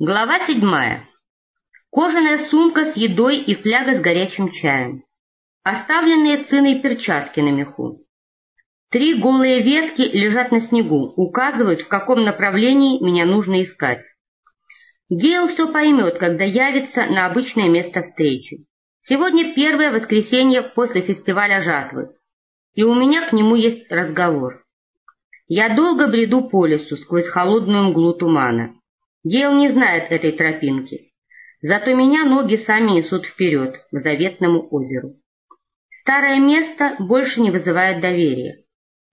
Глава седьмая. Кожаная сумка с едой и фляга с горячим чаем. Оставленные циной перчатки на меху. Три голые ветки лежат на снегу, указывают, в каком направлении меня нужно искать. Гейл все поймет, когда явится на обычное место встречи. Сегодня первое воскресенье после фестиваля жатвы, и у меня к нему есть разговор. Я долго бреду по лесу сквозь холодную мглу тумана. Гейл не знает этой тропинки. Зато меня ноги сами несут вперед, к заветному озеру. Старое место больше не вызывает доверия.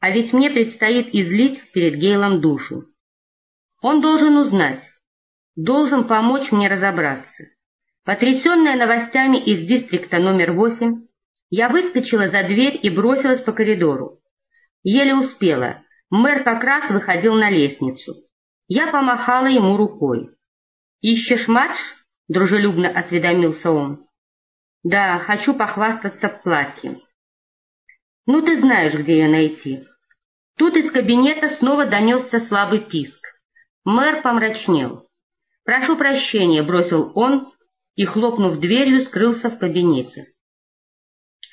А ведь мне предстоит излить перед Гейлом душу. Он должен узнать, должен помочь мне разобраться. Потрясенная новостями из дистрикта номер восемь, я выскочила за дверь и бросилась по коридору. Еле успела, мэр как раз выходил на лестницу. Я помахала ему рукой. «Ищешь матч?» — дружелюбно осведомился он. «Да, хочу похвастаться платьем». «Ну, ты знаешь, где ее найти». Тут из кабинета снова донесся слабый писк. Мэр помрачнел. «Прошу прощения», — бросил он и, хлопнув дверью, скрылся в кабинете.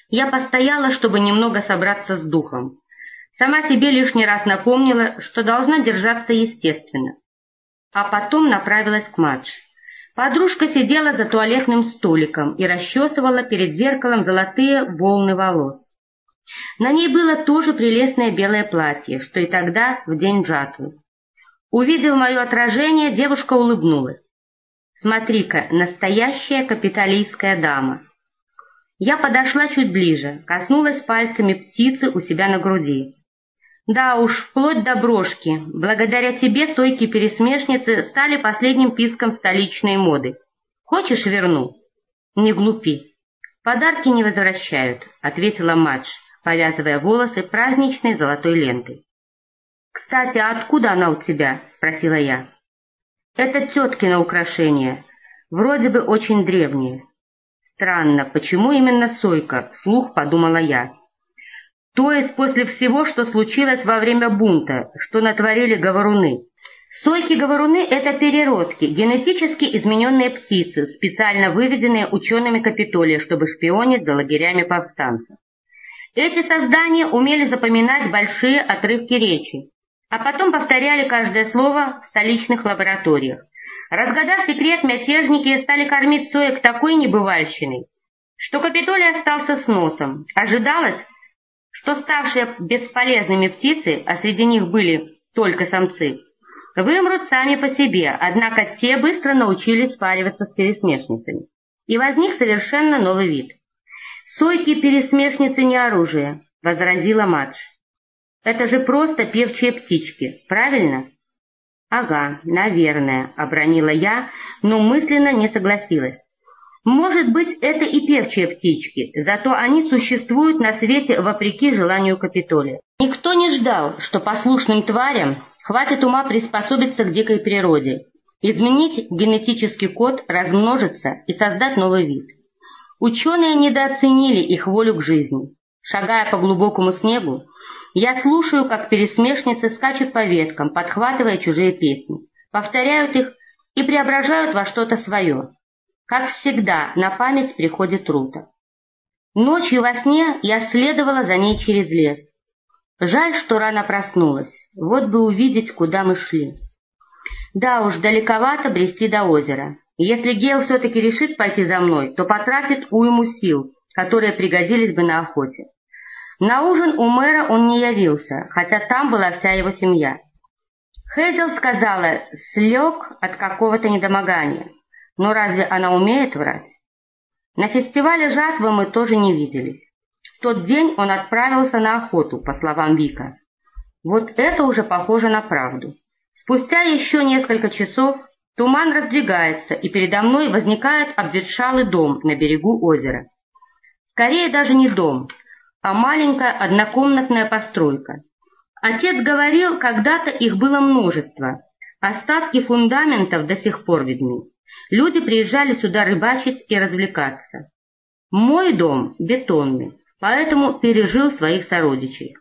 Я постояла, чтобы немного собраться с духом. Сама себе лишний раз напомнила, что должна держаться естественно. А потом направилась к матч. Подружка сидела за туалетным столиком и расчесывала перед зеркалом золотые волны волос. На ней было тоже прелестное белое платье, что и тогда, в день жатвы. Увидев мое отражение, девушка улыбнулась. «Смотри-ка, настоящая капиталистская дама!» Я подошла чуть ближе, коснулась пальцами птицы у себя на груди. Да уж, вплоть до брошки. Благодаря тебе стойки-пересмешницы стали последним писком столичной моды. Хочешь, верну? Не глупи. Подарки не возвращают, ответила Мадж, повязывая волосы праздничной золотой лентой. «Кстати, а откуда она у тебя?» — спросила я. «Это теткино украшение. Вроде бы очень древнее». «Странно, почему именно сойка?» — вслух подумала я. То есть после всего, что случилось во время бунта, что натворили говоруны. Сойки-говоруны – это переродки, генетически измененные птицы, специально выведенные учеными Капитолия, чтобы шпионить за лагерями повстанцев. Эти создания умели запоминать большие отрывки речи, а потом повторяли каждое слово в столичных лабораториях. Разгадав секрет, мятежники стали кормить соек такой небывальщиной, что Капитолий остался с носом. Ожидалось, что ставшие бесполезными птицы, а среди них были только самцы, вымрут сами по себе, однако те быстро научились спариваться с пересмешницами. И возник совершенно новый вид. «Сойки-пересмешницы не оружие», — возразила Мадж. «Это же просто певчие птички, правильно?» «Ага, наверное», — обронила я, но мысленно не согласилась. Может быть, это и певчие птички, зато они существуют на свете вопреки желанию Капитолия. Никто не ждал, что послушным тварям хватит ума приспособиться к дикой природе, изменить генетический код, размножиться и создать новый вид. Ученые недооценили их волю к жизни. Шагая по глубокому снегу, я слушаю, как пересмешницы скачут по веткам, подхватывая чужие песни, повторяют их и преображают во что-то свое. Как всегда, на память приходит Рута. Ночью во сне я следовала за ней через лес. Жаль, что рано проснулась. Вот бы увидеть, куда мы шли. Да уж, далековато брести до озера. Если Гейл все-таки решит пойти за мной, то потратит уйму сил, которые пригодились бы на охоте. На ужин у мэра он не явился, хотя там была вся его семья. Хейзел сказала, слег от какого-то недомогания. Но разве она умеет врать? На фестивале жатвы мы тоже не виделись. В тот день он отправился на охоту, по словам Вика. Вот это уже похоже на правду. Спустя еще несколько часов туман раздвигается, и передо мной возникает обветшалый дом на берегу озера. Скорее даже не дом, а маленькая однокомнатная постройка. Отец говорил, когда-то их было множество, остатки фундаментов до сих пор видны. Люди приезжали сюда рыбачить и развлекаться. Мой дом бетонный, поэтому пережил своих сородичей.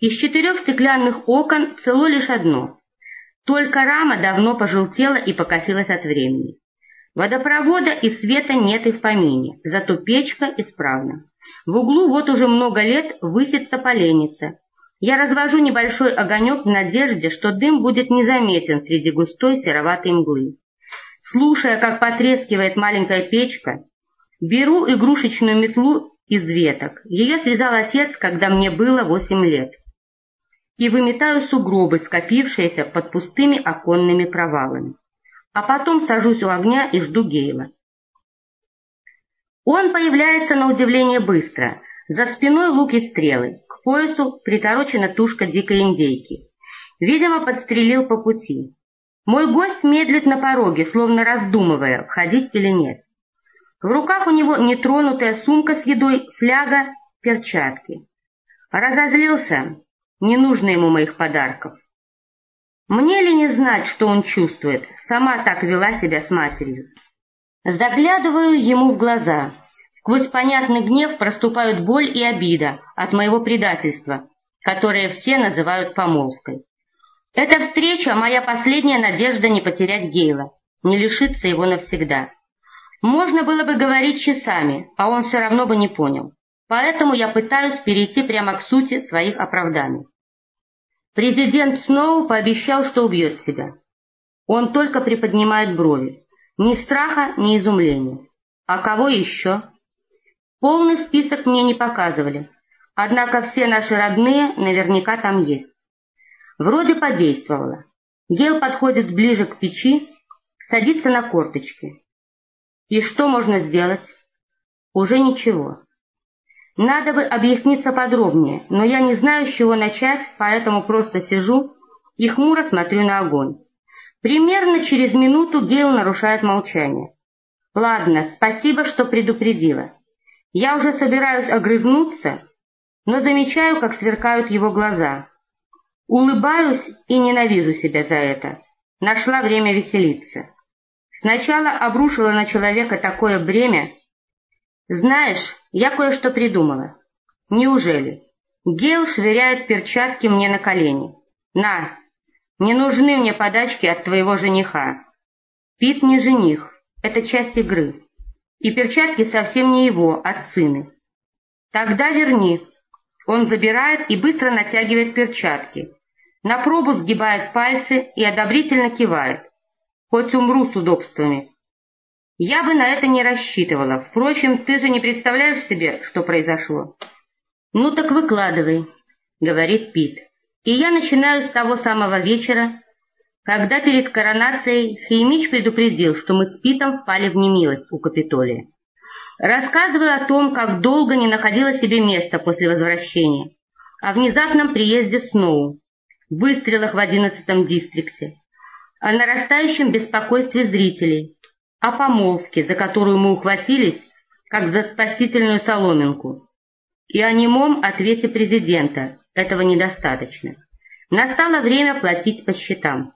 Из четырех стеклянных окон цело лишь одно. Только рама давно пожелтела и покосилась от времени. Водопровода и света нет и в помине, зато печка исправна. В углу вот уже много лет высится поленница. Я развожу небольшой огонек в надежде, что дым будет незаметен среди густой сероватой мглы. Слушая, как потрескивает маленькая печка, беру игрушечную метлу из веток. Ее связал отец, когда мне было восемь лет. И выметаю сугробы, скопившиеся под пустыми оконными провалами. А потом сажусь у огня и жду Гейла. Он появляется на удивление быстро. За спиной лук и стрелы. К поясу приторочена тушка дикой индейки. Видимо, подстрелил по пути. Мой гость медлит на пороге, словно раздумывая, входить или нет. В руках у него нетронутая сумка с едой, фляга, перчатки. Разозлился, не нужно ему моих подарков. Мне ли не знать, что он чувствует? Сама так вела себя с матерью. Заглядываю ему в глаза. Сквозь понятный гнев проступают боль и обида от моего предательства, которое все называют помолвкой. Эта встреча — моя последняя надежда не потерять Гейла, не лишиться его навсегда. Можно было бы говорить часами, а он все равно бы не понял. Поэтому я пытаюсь перейти прямо к сути своих оправданий. Президент Сноу пообещал, что убьет тебя. Он только приподнимает брови. Ни страха, ни изумления. А кого еще? Полный список мне не показывали, однако все наши родные наверняка там есть. Вроде подействовало. Гел подходит ближе к печи, садится на корточки. И что можно сделать? Уже ничего. Надо бы объясниться подробнее, но я не знаю, с чего начать, поэтому просто сижу и хмуро смотрю на огонь. Примерно через минуту Гейл нарушает молчание. «Ладно, спасибо, что предупредила. Я уже собираюсь огрызнуться, но замечаю, как сверкают его глаза. Улыбаюсь и ненавижу себя за это. Нашла время веселиться. Сначала обрушила на человека такое бремя. Знаешь, я кое-что придумала. Неужели? Гейл швыряет перчатки мне на колени. На, не нужны мне подачки от твоего жениха. Пит не жених, это часть игры. И перчатки совсем не его, а Цины. Тогда верни. Он забирает и быстро натягивает перчатки. На пробу сгибает пальцы и одобрительно кивает. Хоть умру с удобствами. Я бы на это не рассчитывала. Впрочем, ты же не представляешь себе, что произошло. Ну так выкладывай, говорит Пит. И я начинаю с того самого вечера, когда перед коронацией Хеймич предупредил, что мы с Питом впали в немилость у Капитолия. Рассказываю о том, как долго не находила себе места после возвращения, о внезапном приезде Сноу, выстрелах в одиннадцатом дистрикте, о нарастающем беспокойстве зрителей, о помолвке, за которую мы ухватились, как за спасительную соломинку, и о немом ответе президента, этого недостаточно. Настало время платить по счетам.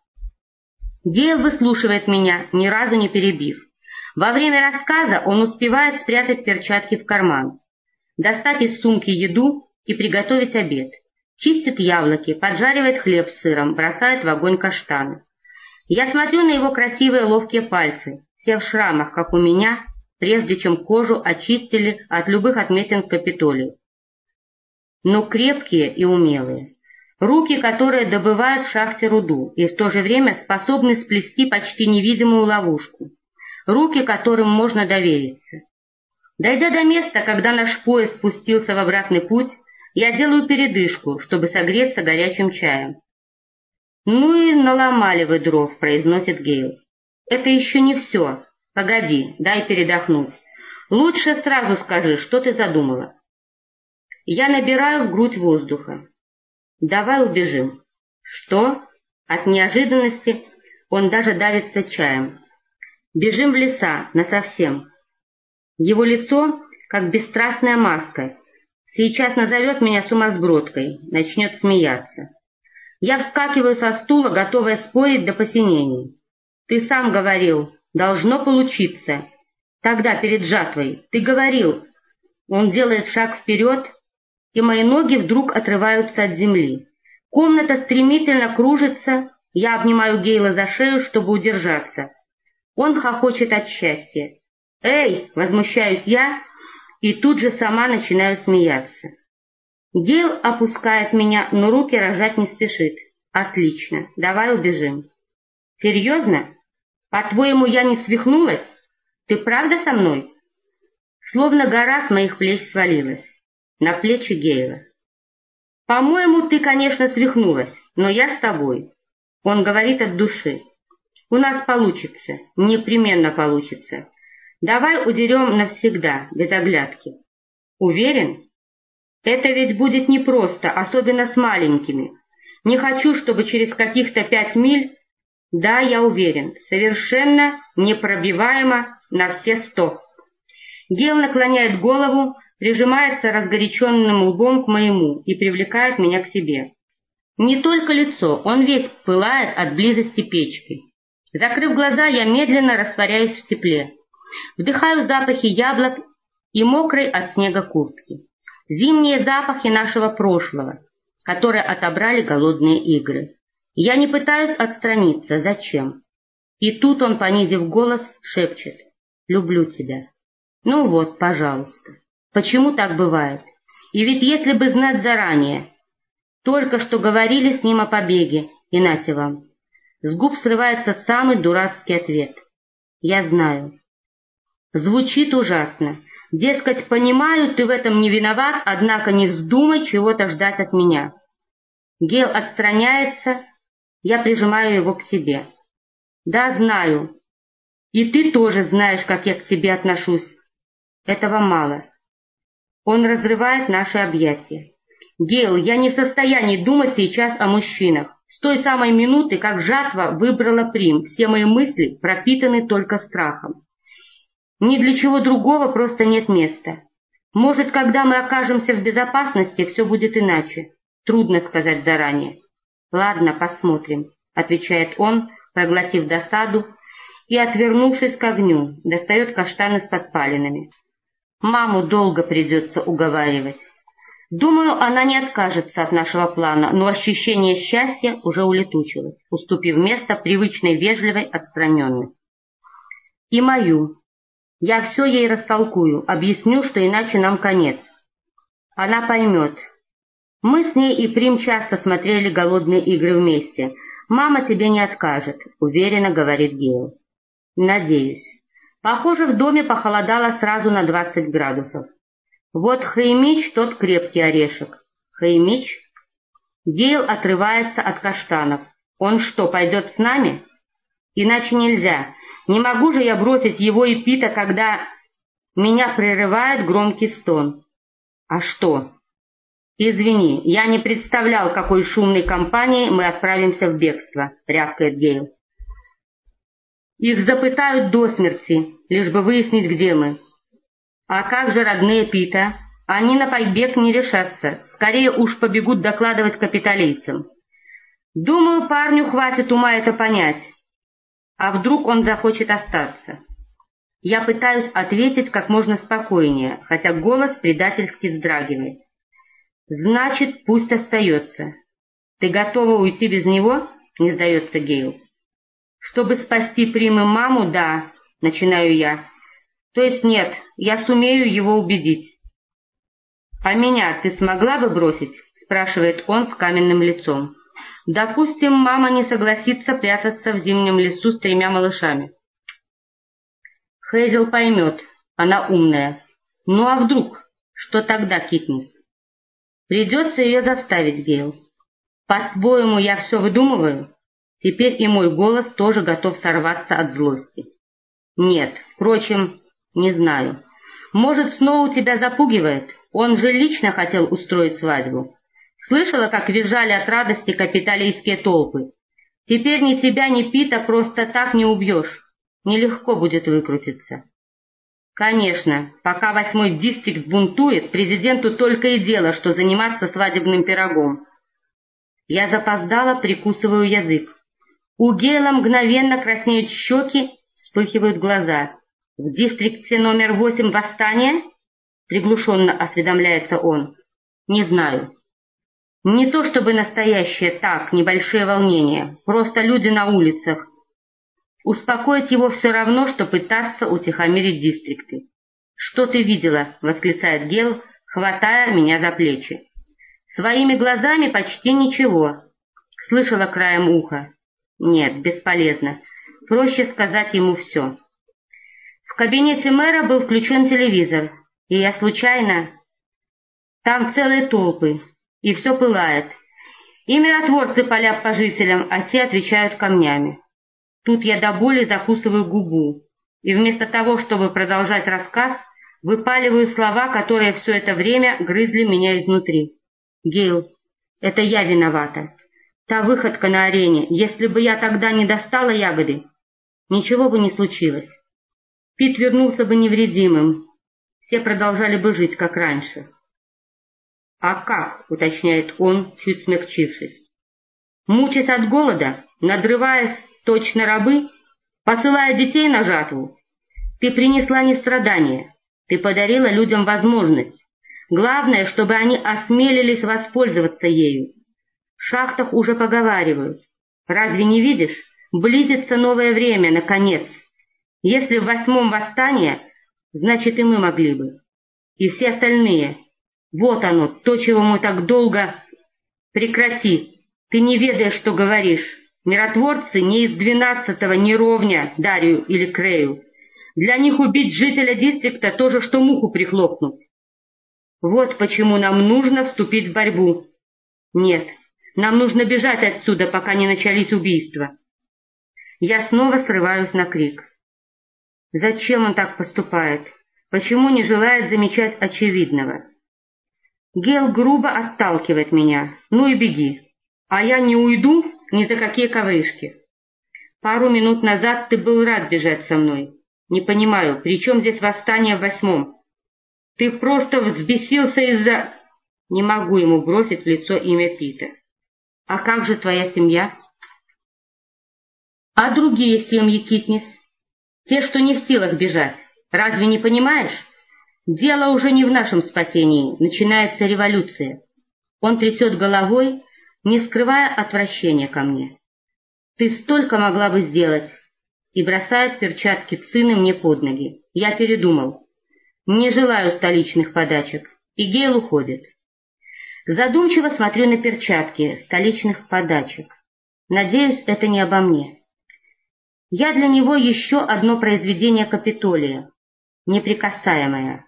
Гейл выслушивает меня, ни разу не перебив. Во время рассказа он успевает спрятать перчатки в карман, достать из сумки еду и приготовить обед. Чистит яблоки, поджаривает хлеб с сыром, бросает в огонь каштаны. Я смотрю на его красивые ловкие пальцы, все в шрамах, как у меня, прежде чем кожу очистили от любых отметин в Капитолии но крепкие и умелые. Руки, которые добывают в шахте руду и в то же время способны сплести почти невидимую ловушку. Руки, которым можно довериться. Дойдя до места, когда наш поезд спустился в обратный путь, я делаю передышку, чтобы согреться горячим чаем. «Ну и наломали вы дров», — произносит Гейл. «Это еще не все. Погоди, дай передохнуть. Лучше сразу скажи, что ты задумала». Я набираю в грудь воздуха. Давай убежим. Что? От неожиданности он даже давится чаем. Бежим в леса, насовсем. Его лицо, как бесстрастная маска, сейчас назовет меня сумасбродкой, начнет смеяться. Я вскакиваю со стула, готовая спорить до посинений. Ты сам говорил, должно получиться. Тогда перед жатвой ты говорил. Он делает шаг вперед, и мои ноги вдруг отрываются от земли. Комната стремительно кружится, Я обнимаю Гейла за шею, чтобы удержаться. Он хохочет от счастья. «Эй!» — возмущаюсь я, и тут же сама начинаю смеяться. Гейл опускает меня, но руки рожать не спешит. «Отлично, давай убежим». «Серьезно? По-твоему, я не свихнулась? Ты правда со мной?» Словно гора с моих плеч свалилась. На плечи Гейла. «По-моему, ты, конечно, свихнулась, но я с тобой». Он говорит от души. «У нас получится, непременно получится. Давай удерем навсегда, без оглядки». «Уверен?» «Это ведь будет непросто, особенно с маленькими. Не хочу, чтобы через каких-то пять миль...» «Да, я уверен, совершенно непробиваемо на все сто». Гел наклоняет голову, прижимается разгоряченным лбом к моему и привлекает меня к себе. Не только лицо, он весь пылает от близости печки. Закрыв глаза, я медленно растворяюсь в тепле. Вдыхаю запахи яблок и мокрой от снега куртки. Зимние запахи нашего прошлого, которые отобрали голодные игры. Я не пытаюсь отстраниться. Зачем? И тут он, понизив голос, шепчет. «Люблю тебя». Ну вот, пожалуйста. Почему так бывает? И ведь если бы знать заранее, только что говорили с ним о побеге, и нате вам. С губ срывается самый дурацкий ответ. Я знаю. Звучит ужасно. Дескать, понимаю, ты в этом не виноват, однако не вздумай чего-то ждать от меня. Гел отстраняется, я прижимаю его к себе. Да, знаю. И ты тоже знаешь, как я к тебе отношусь. Этого мало. Он разрывает наши объятия. Гейл, я не в состоянии думать сейчас о мужчинах. С той самой минуты, как жатва выбрала Прим, все мои мысли пропитаны только страхом. Ни для чего другого просто нет места. Может, когда мы окажемся в безопасности, все будет иначе. Трудно сказать заранее. Ладно, посмотрим, отвечает он, проглотив досаду и, отвернувшись к огню, достает каштаны с подпалинами. Маму долго придется уговаривать. Думаю, она не откажется от нашего плана, но ощущение счастья уже улетучилось, уступив место привычной вежливой отстраненности. И мою. Я все ей растолкую, объясню, что иначе нам конец. Она поймет. Мы с ней и Прим часто смотрели голодные игры вместе. Мама тебе не откажет, уверенно говорит Гейл. Надеюсь. Похоже, в доме похолодало сразу на двадцать градусов. Вот Хаймич тот крепкий орешек. Хаймич? Гейл отрывается от каштанов. Он что, пойдет с нами? Иначе нельзя. Не могу же я бросить его и Пита, когда... Меня прерывает громкий стон. А что? Извини, я не представлял, какой шумной компанией мы отправимся в бегство, рявкает Гейл. Их запытают до смерти, лишь бы выяснить, где мы. А как же родные Пита? Они на побег не решатся, скорее уж побегут докладывать капиталийцам. Думаю, парню хватит ума это понять. А вдруг он захочет остаться? Я пытаюсь ответить как можно спокойнее, хотя голос предательски вздрагивает. Значит, пусть остается. Ты готова уйти без него? Не сдается Гейл. Чтобы спасти Примы маму, да, начинаю я. То есть нет, я сумею его убедить. А меня ты смогла бы бросить? спрашивает он с каменным лицом. Допустим, мама не согласится прятаться в зимнем лесу с тремя малышами. Хейзел поймет, она умная. Ну а вдруг? Что тогда, Китнис? Придется ее заставить, Гейл. По-твоему, я все выдумываю? Теперь и мой голос тоже готов сорваться от злости. Нет, впрочем, не знаю. Может, снова тебя запугивает? Он же лично хотел устроить свадьбу. Слышала, как визжали от радости капиталистские толпы? Теперь ни тебя, ни Пита просто так не убьешь. Нелегко будет выкрутиться. Конечно, пока восьмой дистрикт бунтует, президенту только и дело, что заниматься свадебным пирогом. Я запоздала, прикусываю язык. У Гейла мгновенно краснеют щеки, вспыхивают глаза. «В дистрикте номер восемь восстание?» — приглушенно осведомляется он. «Не знаю». Не то чтобы настоящее, так, небольшие волнения, просто люди на улицах. Успокоить его все равно, что пытаться утихомирить дистрикты. «Что ты видела?» — восклицает Гел, хватая меня за плечи. «Своими глазами почти ничего». Слышала краем уха. «Нет, бесполезно. Проще сказать ему все». Кабинете мэра был включен телевизор, и я случайно... Там целые толпы, и все пылает. И миротворцы палят по жителям, а те отвечают камнями. Тут я до боли закусываю губу, и вместо того, чтобы продолжать рассказ, выпаливаю слова, которые все это время грызли меня изнутри. Гейл, это я виновата. Та выходка на арене, если бы я тогда не достала ягоды, ничего бы не случилось. Пит вернулся бы невредимым, все продолжали бы жить, как раньше. «А как?» — уточняет он, чуть смягчившись. «Мучаясь от голода, надрываясь точно рабы, посылая детей на жатву. Ты принесла не страдания, ты подарила людям возможность. Главное, чтобы они осмелились воспользоваться ею. В шахтах уже поговаривают. Разве не видишь? Близится новое время, наконец. Если в восьмом восстание, значит и мы могли бы. И все остальные. Вот оно, то, чего мы так долго... Прекрати, ты не ведаешь, что говоришь. Миротворцы не из двенадцатого не ровня Дарью или Крею. Для них убить жителя дистрикта тоже, что муху прихлопнуть. Вот почему нам нужно вступить в борьбу. Нет, нам нужно бежать отсюда, пока не начались убийства. Я снова срываюсь на крик. Зачем он так поступает? Почему не желает замечать очевидного? Гел грубо отталкивает меня. Ну и беги. А я не уйду ни за какие ковришки. Пару минут назад ты был рад бежать со мной. Не понимаю, при чем здесь восстание в восьмом? Ты просто взбесился из-за... Не могу ему бросить в лицо имя Пита. А как же твоя семья? А другие семьи, Китнис? Те, что не в силах бежать. Разве не понимаешь? Дело уже не в нашем спасении, начинается революция. Он трясет головой, не скрывая отвращения ко мне. Ты столько могла бы сделать. И бросает перчатки цины мне под ноги. Я передумал. Не желаю столичных подачек. И Гейл уходит. Задумчиво смотрю на перчатки столичных подачек. Надеюсь, это не обо мне. Я для него еще одно произведение Капитолия, неприкасаемое.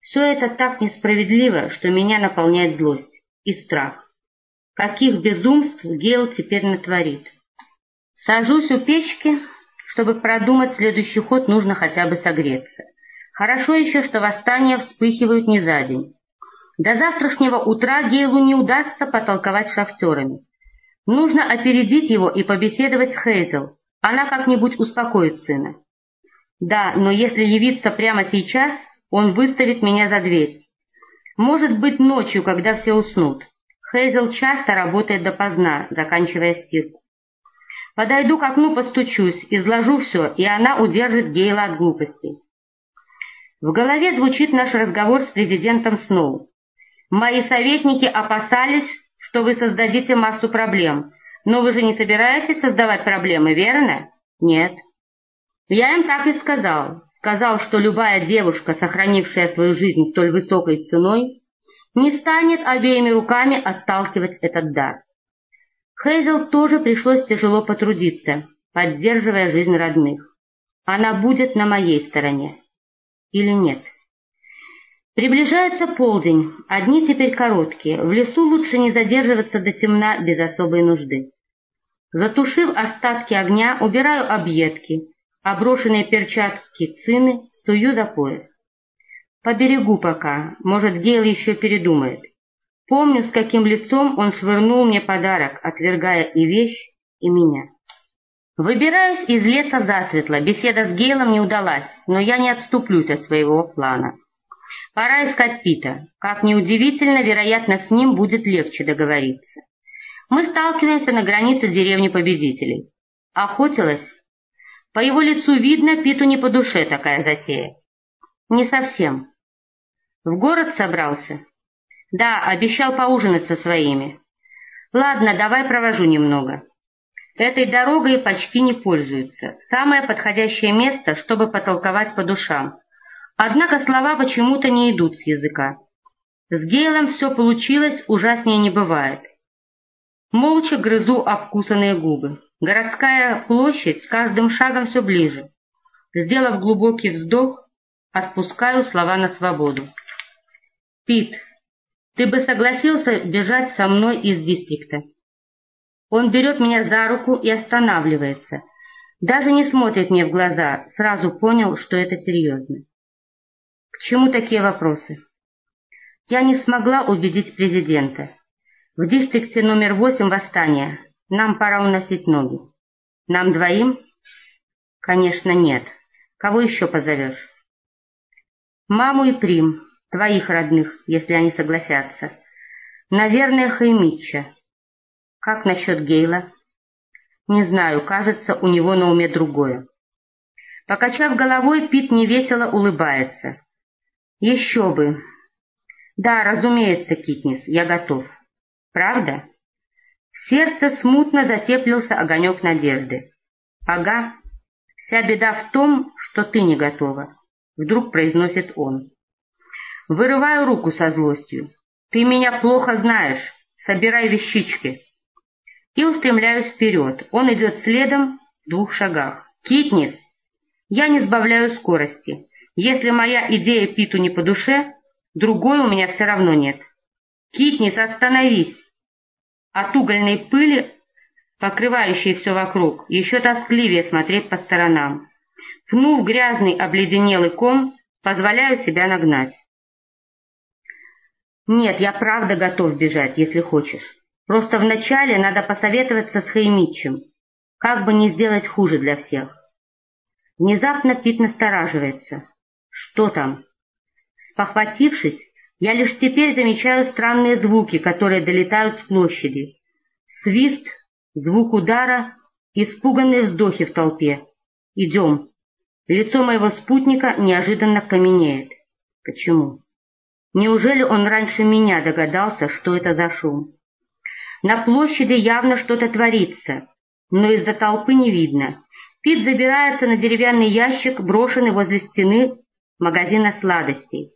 Все это так несправедливо, что меня наполняет злость и страх. Каких безумств Гейл теперь натворит. Сажусь у печки, чтобы продумать следующий ход, нужно хотя бы согреться. Хорошо еще, что восстания вспыхивают не за день. До завтрашнего утра Гейлу не удастся потолковать шахтерами. Нужно опередить его и побеседовать с Хейзел. Она как-нибудь успокоит сына. Да, но если явиться прямо сейчас, он выставит меня за дверь. Может быть, ночью, когда все уснут. Хейзел часто работает допоздна, заканчивая стирку. Подойду к окну, постучусь, изложу все, и она удержит Гейла от глупостей. В голове звучит наш разговор с президентом Сноу. Мои советники опасались, что вы создадите массу проблем, но вы же не собираетесь создавать проблемы, верно? Нет. Я им так и сказал сказал, что любая девушка, сохранившая свою жизнь столь высокой ценой, не станет обеими руками отталкивать этот дар. Хейзел тоже пришлось тяжело потрудиться, поддерживая жизнь родных. Она будет на моей стороне. Или нет? Приближается полдень, одни теперь короткие, в лесу лучше не задерживаться до темна без особой нужды. Затушив остатки огня, убираю объедки, а брошенные перчатки цины стую за пояс. Поберегу пока, может, Гейл еще передумает. Помню, с каким лицом он швырнул мне подарок, отвергая и вещь, и меня. Выбираюсь из леса засветло, беседа с Гейлом не удалась, но я не отступлюсь от своего плана. Пора искать Пита. Как ни удивительно, вероятно, с ним будет легче договориться. Мы сталкиваемся на границе деревни победителей. Охотилась по его лицу видно, Питу не по душе такая затея. Не совсем. В город собрался. Да, обещал поужинать со своими. Ладно, давай провожу немного. Этой дорогой почти не пользуются. Самое подходящее место, чтобы потолковать по душам. Однако слова почему-то не идут с языка. С Гейлом все получилось, ужаснее не бывает. Молча грызу обкусанные губы. Городская площадь с каждым шагом все ближе. Сделав глубокий вздох, отпускаю слова на свободу. «Пит, ты бы согласился бежать со мной из дистрикта?» Он берет меня за руку и останавливается. Даже не смотрит мне в глаза, сразу понял, что это серьезно. К чему такие вопросы? Я не смогла убедить президента. В дистрикте номер восемь восстания. Нам пора уносить ноги. Нам двоим? Конечно, нет. Кого еще позовешь? Маму и Прим, твоих родных, если они согласятся. Наверное, Хаймитча. Как насчет Гейла? Не знаю, кажется, у него на уме другое. Покачав головой, Пит невесело улыбается. Еще бы. Да, разумеется, Китнис, я готов. Правда? В сердце смутно затеплился огонек надежды. Ага, вся беда в том, что ты не готова, вдруг произносит он. Вырываю руку со злостью. Ты меня плохо знаешь, собирай вещички. И устремляюсь вперед. Он идет следом в двух шагах. Китнис! Я не сбавляю скорости. Если моя идея Питу не по душе, другой у меня все равно нет. Китнис, остановись! От угольной пыли, покрывающей все вокруг, еще тоскливее смотреть по сторонам. Пнув грязный обледенелый ком, позволяю себя нагнать. Нет, я правда готов бежать, если хочешь. Просто вначале надо посоветоваться с Хаймитчем, как бы не сделать хуже для всех. Внезапно Пит настораживается. Что там? Спохватившись, я лишь теперь замечаю странные звуки, которые долетают с площади. Свист, звук удара, испуганные вздохи в толпе. Идем. Лицо моего спутника неожиданно каменеет. Почему? Неужели он раньше меня догадался, что это за шум? На площади явно что-то творится, но из-за толпы не видно. Пит забирается на деревянный ящик, брошенный возле стены магазина сладостей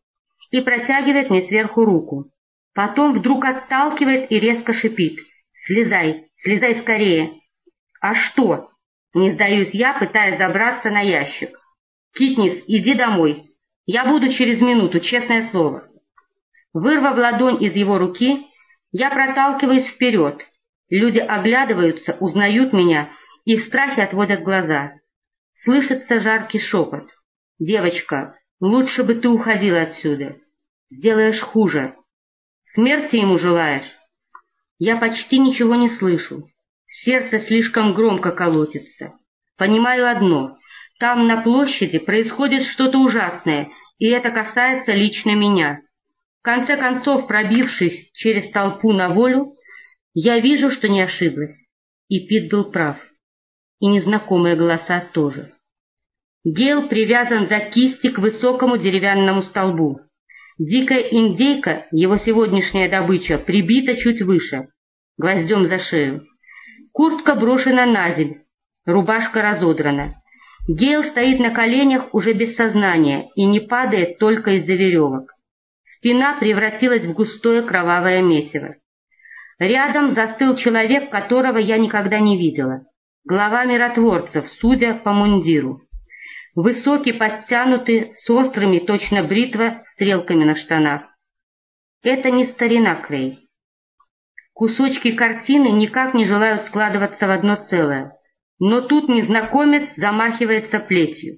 и протягивает мне сверху руку. Потом вдруг отталкивает и резко шипит. «Слезай, слезай скорее!» «А что?» Не сдаюсь я, пытаясь забраться на ящик. «Китнис, иди домой. Я буду через минуту, честное слово». Вырвав ладонь из его руки, я проталкиваюсь вперед. Люди оглядываются, узнают меня и в страхе отводят глаза. Слышится жаркий шепот. «Девочка, Лучше бы ты уходила отсюда. Сделаешь хуже. Смерти ему желаешь? Я почти ничего не слышу. Сердце слишком громко колотится. Понимаю одно. Там на площади происходит что-то ужасное, и это касается лично меня. В конце концов, пробившись через толпу на волю, я вижу, что не ошиблась. И Пит был прав. И незнакомые голоса тоже. Гел привязан за кисти к высокому деревянному столбу. Дикая индейка, его сегодняшняя добыча, прибита чуть выше, гвоздем за шею. Куртка брошена на земь, рубашка разодрана. Гейл стоит на коленях уже без сознания и не падает только из-за веревок. Спина превратилась в густое кровавое месиво. Рядом застыл человек, которого я никогда не видела. Глава миротворцев, судя по мундиру. Высокий, подтянутый, с острыми, точно бритва, стрелками на штанах. Это не старина Крей. Кусочки картины никак не желают складываться в одно целое. Но тут незнакомец замахивается плетью.